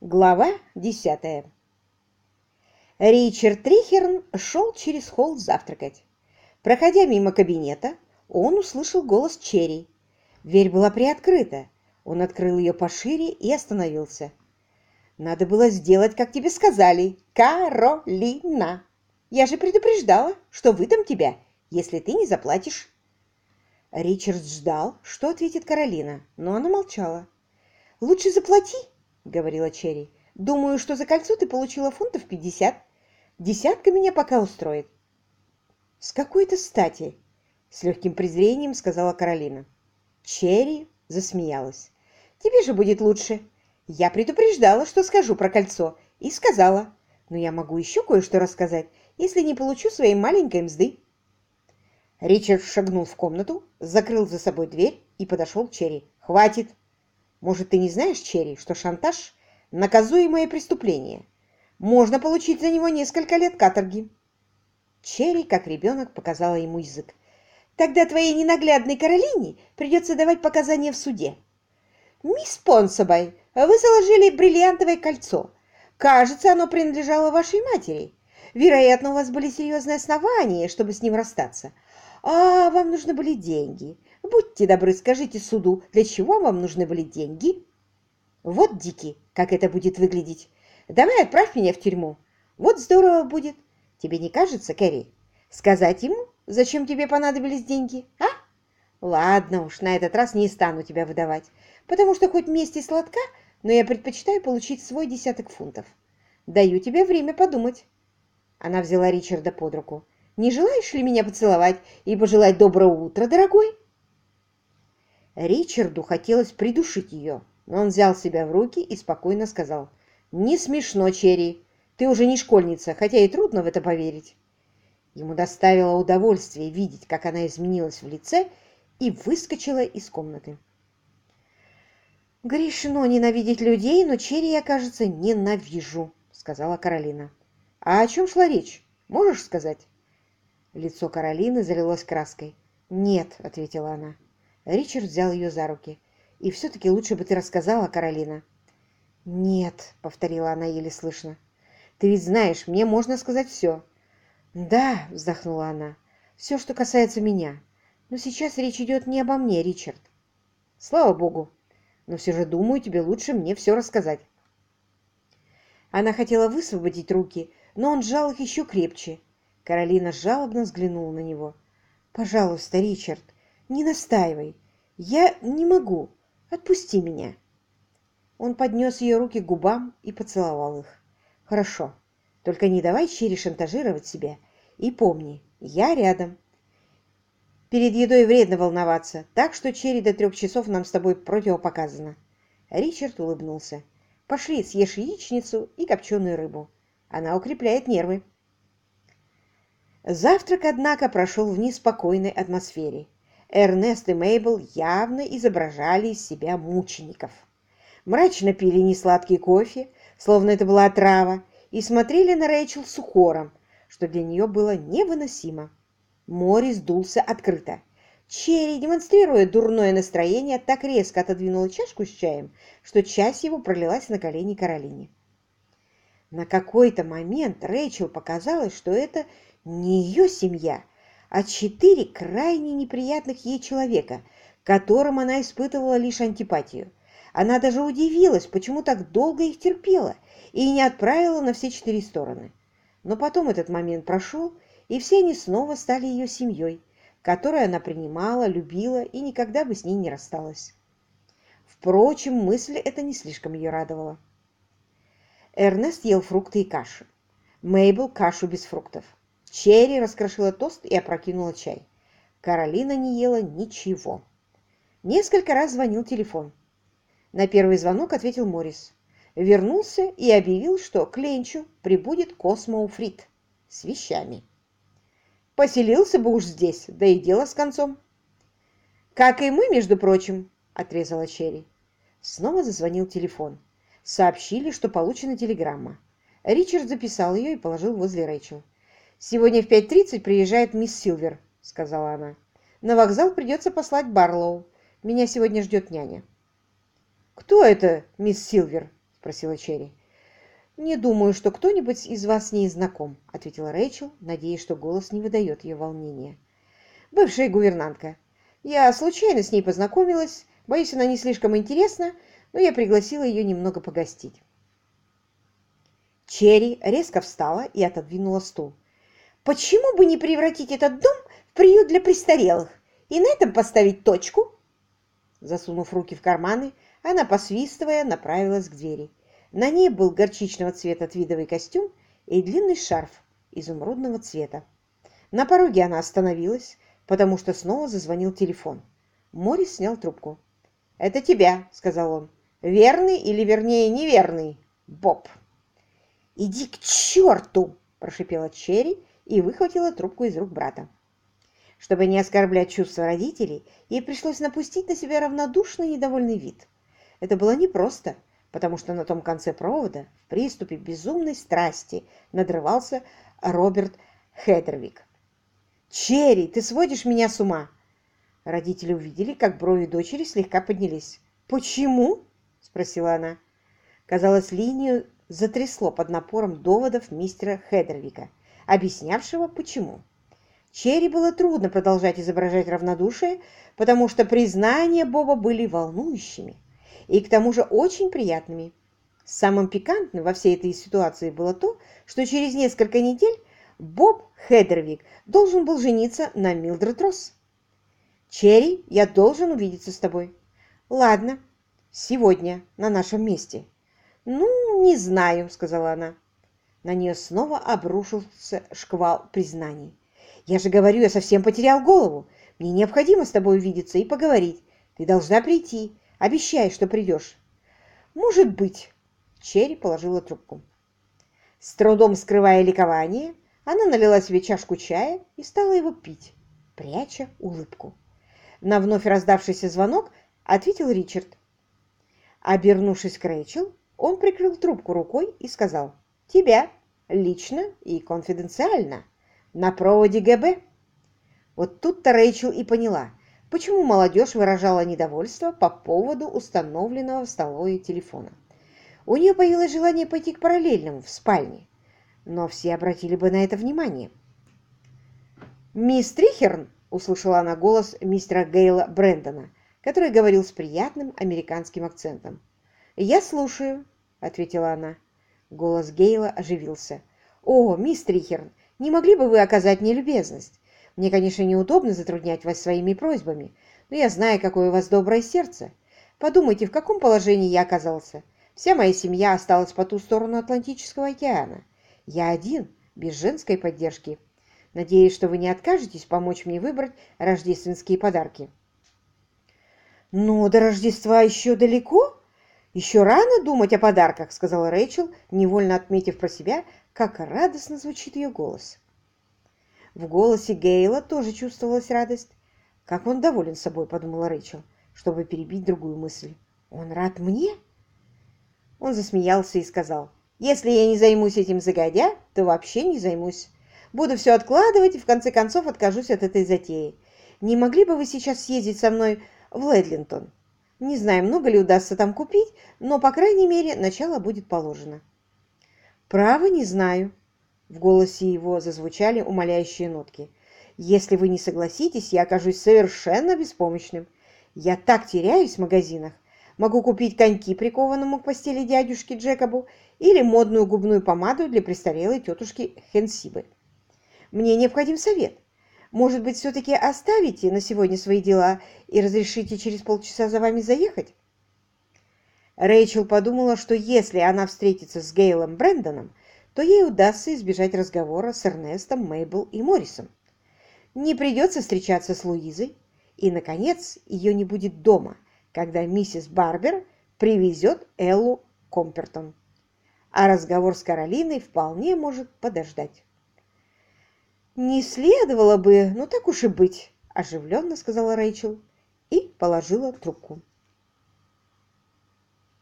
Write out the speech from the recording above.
Глава десятая Ричард Трихерн шел через холл завтракать. Проходя мимо кабинета, он услышал голос Черри. Дверь была приоткрыта. Он открыл ее пошире и остановился. «Надо было сделать, как тебе сказали, Каролина! Я же предупреждала, что выдам тебя, если ты не заплатишь». Ричард ждал, что ответит Каролина, но она молчала. «Лучше заплати», — говорила Черри. «Думаю, что за кольцо ты получила фунтов пятьдесят. Десятка меня пока устроит». «С какой-то стати?» — с легким презрением сказала Каролина. Черри засмеялась. «Тебе же будет лучше. Я предупреждала, что скажу про кольцо, и сказала. Но я могу еще кое-что рассказать, если не получу своей маленькой мзды». Ричард шагнул в комнату, закрыл за собой дверь и подошел к Черри. «Хватит! Может, ты не знаешь, Черри, что шантаж – наказуемое преступление? Можно получить за него несколько лет каторги». Черри, как ребенок, показала ему язык. «Тогда твоей ненаглядной Каролине придется давать показания в суде». «Мисс Понсабай, вы заложили бриллиантовое кольцо. Кажется, оно принадлежало вашей матери. Вероятно, у вас были серьезные основания, чтобы с ним расстаться. А вам нужны были деньги. Будьте добры, скажите суду, для чего вам нужны были деньги? Вот, Дики, как это будет выглядеть. Давай отправь меня в тюрьму. Вот здорово будет. Тебе не кажется, Кэрри? Сказать ему, зачем тебе понадобились деньги, а? Ладно уж, на этот раз не стану тебя выдавать, потому что хоть месть и сладка, но я предпочитаю получить свой десяток фунтов. Даю тебе время подумать. Она взяла Ричарда под руку. Не желаешь ли меня поцеловать и пожелать доброго утра, дорогой?» Ричарду хотелось придушить ее, но он взял себя в руки и спокойно сказал. «Не смешно, Черри. Ты уже не школьница, хотя и трудно в это поверить». Ему доставило удовольствие видеть, как она изменилась в лице и выскочила из комнаты. «Грешно ненавидеть людей, но Черри я, кажется, ненавижу», — сказала Каролина. «А о чем шла речь? Можешь сказать?» Лицо Каролины залилось краской. «Нет», — ответила она. Ричард взял ее за руки. «И все-таки лучше бы ты рассказала, Каролина». «Нет», — повторила она еле слышно. «Ты ведь знаешь, мне можно сказать все». «Да», — вздохнула она, — «все, что касается меня. Но сейчас речь идет не обо мне, Ричард». «Слава богу. Но все же, думаю, тебе лучше мне все рассказать». Она хотела высвободить руки, но он сжал их еще крепче, Каролина жалобно взглянула на него. «Пожалуйста, Ричард, не настаивай. Я не могу. Отпусти меня». Он поднес ее руки к губам и поцеловал их. «Хорошо. Только не давай Черри шантажировать себя. И помни, я рядом. Перед едой вредно волноваться, так что Черри до трех часов нам с тобой противопоказано». Ричард улыбнулся. «Пошли, съешь яичницу и копченую рыбу. Она укрепляет нервы». Завтрак, однако, прошел в неспокойной атмосфере. Эрнест и Мейбл явно изображали из себя мучеников. Мрачно пили несладкий кофе, словно это была отрава, и смотрели на Рэйчел с укором, что для нее было невыносимо. Морис дулся открыто. Черри, демонстрируя дурное настроение, так резко отодвинула чашку с чаем, что часть его пролилась на колени Каролине. На какой-то момент Рэйчел показалось, что это не ее семья, а четыре крайне неприятных ей человека, которым она испытывала лишь антипатию. Она даже удивилась, почему так долго их терпела и не отправила на все четыре стороны. Но потом этот момент прошел, и все они снова стали ее семьей, которую она принимала, любила и никогда бы с ней не рассталась. Впрочем, мысль эта не слишком ее радовала. Эрнест ел фрукты и кашу. Мейбл – кашу без фруктов. Черри раскрошила тост и опрокинула чай. Каролина не ела ничего. Несколько раз звонил телефон. На первый звонок ответил Моррис. Вернулся и объявил, что к ленчу прибудет Космоуфрит с вещами. Поселился бы уж здесь, да и дело с концом. «Как и мы, между прочим», — отрезала Черри. Снова зазвонил телефон. Сообщили, что получена телеграмма. Ричард записал ее и положил возле Рэйчел. «Сегодня в 5.30 приезжает мисс Силвер», — сказала она. «На вокзал придется послать Барлоу. Меня сегодня ждет няня». «Кто это, мисс Силвер?» —– спросила Черри. «Не думаю, что кто-нибудь из вас с ней знаком», – ответила Рэйчел, надеясь, что голос не выдает ее волнения. «Бывшая гувернантка. Я случайно с ней познакомилась. Боюсь, она не слишком интересна, но я пригласила ее немного погостить». Черри резко встала и отодвинула стул. «Почему бы не превратить этот дом в приют для престарелых и на этом поставить точку?» Засунув руки в карманы, она, посвистывая, направилась к двери. На ней был горчичного цвета твидовый костюм и длинный шарф изумрудного цвета. На пороге она остановилась, потому что снова зазвонил телефон. Морис снял трубку. «Это тебя», — сказал он. «Верный или, вернее, неверный, Боб». «Иди к черту!» – прошипела Черри и выхватила трубку из рук брата. Чтобы не оскорблять чувства родителей, ей пришлось напустить на себя равнодушный недовольный вид. Это было непросто, потому что на том конце провода в приступе безумной страсти надрывался Роберт Хедервик. «Черри, ты сводишь меня с ума!» Родители увидели, как брови дочери слегка поднялись. «Почему?» – спросила она. Казалось, линию затрясло под напором доводов мистера Хедервика, объяснявшего, почему. Черри было трудно продолжать изображать равнодушие, потому что признания Боба были волнующими и к тому же очень приятными. Самым пикантным во всей этой ситуации было то, что через несколько недель Боб Хедервик должен был жениться на Милдред Росс. «Черри, я должен увидеться с тобой». «Ладно, сегодня, на нашем месте». «Ну, не знаю», — сказала она. На нее снова обрушился шквал признаний. «Я же говорю, я совсем потерял голову. Мне необходимо с тобой увидеться и поговорить. Ты должна прийти. Обещай, что придешь». «Может быть». Черри положила трубку. С трудом скрывая ликование, она налила себе чашку чая и стала его пить, пряча улыбку. На вновь раздавшийся звонок ответил Ричард. Обернувшись к Рэйчел, он прикрыл трубку рукой и сказал «Тебя, лично и конфиденциально, на проводе ГБ». Вот тут-то Рэйчел и поняла, почему молодежь выражала недовольство по поводу установленного в столовой телефона. У нее появилось желание пойти к параллельному в спальне, но все обратили бы на это внимание. «Мисс Трихерн!» – услышала она голос мистера Гейла Брэндона, который говорил с приятным американским акцентом. «Я слушаю», — ответила она. Голос Гейла оживился. «О, мисс Трихерн, не могли бы вы оказать мне любезность? Мне, конечно, неудобно затруднять вас своими просьбами, но я знаю, какое у вас доброе сердце. Подумайте, в каком положении я оказался. Вся моя семья осталась по ту сторону Атлантического океана. Я один, без женской поддержки. Надеюсь, что вы не откажетесь помочь мне выбрать рождественские подарки». «Но до Рождества еще далеко?» «Еще рано думать о подарках», — сказала Рэйчел, невольно отметив про себя, как радостно звучит ее голос. В голосе Гейла тоже чувствовалась радость. «Как он доволен собой», — подумала Рэйчел, чтобы перебить другую мысль. «Он рад мне?» Он засмеялся и сказал, «Если я не займусь этим загодя, то вообще не займусь. Буду все откладывать и в конце концов откажусь от этой затеи. Не могли бы вы сейчас съездить со мной в Ледлинтон?» Не знаю, много ли удастся там купить, но, по крайней мере, начало будет положено. «Право не знаю». В голосе его зазвучали умоляющие нотки. «Если вы не согласитесь, я окажусь совершенно беспомощным. Я так теряюсь в магазинах. Могу купить коньки, прикованному к постели дядюшки Джекобу, или модную губную помаду для престарелой тетушки Хенсибы. Мне необходим совет. Может быть, все-таки оставите на сегодня свои дела и разрешите через полчаса за вами заехать?» Рэйчел подумала, что если она встретится с Гейлом Брэндоном, то ей удастся избежать разговора с Эрнестом, Мейбл и Моррисом. Не придется встречаться с Луизой, и, наконец, ее не будет дома, когда миссис Барбер привезет Эллу Компертон. А разговор с Каролиной вполне может подождать. «Не следовало бы, ну так уж и быть», – оживленно сказала Рэйчел и положила трубку.